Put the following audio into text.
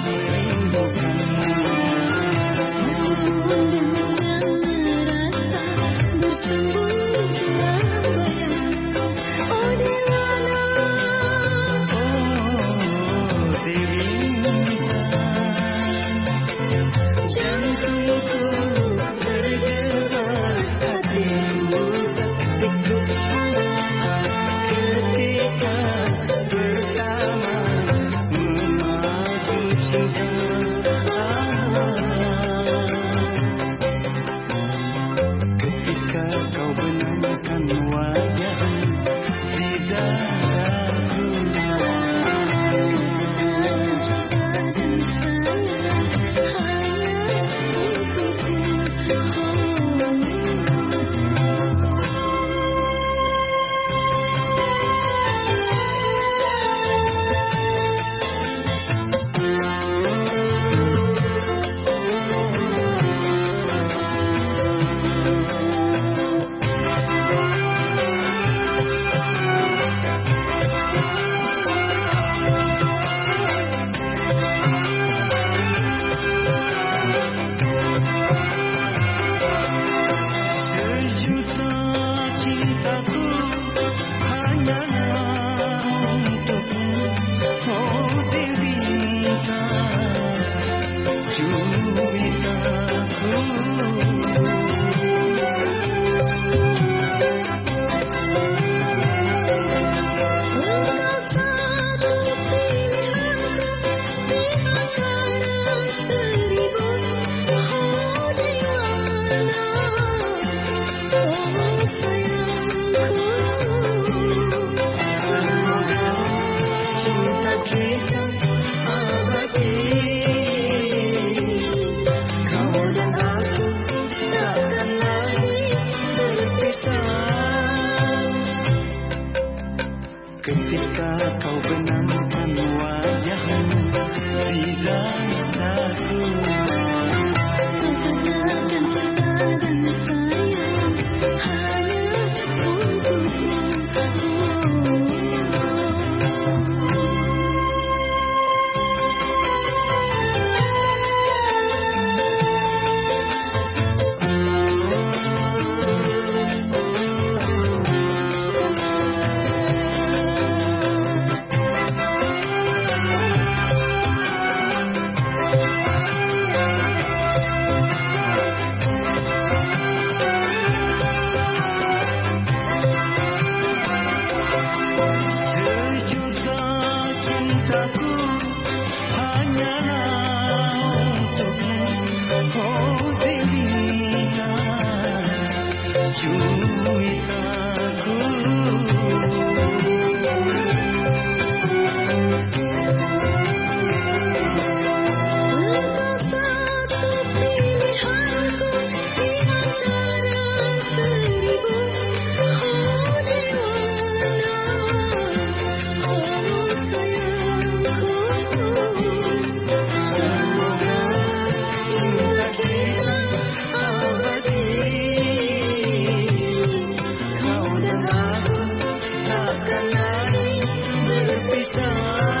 Hallelujah. கண்ண Ketika kau benamkan wajahmu Di dalam Krishna